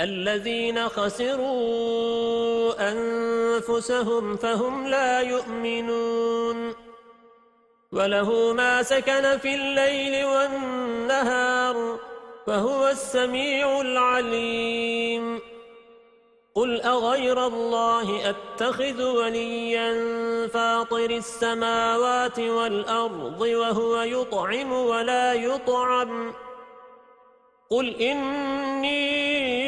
الذين خسروا أنفسهم فهم لا يؤمنون. وله ما سكن في الليل والنهار فهو السميع العليم. قل أغير الله أتخذ وليا فاطر السماوات والأرض وهو يطعم ولا يطعم. قل إني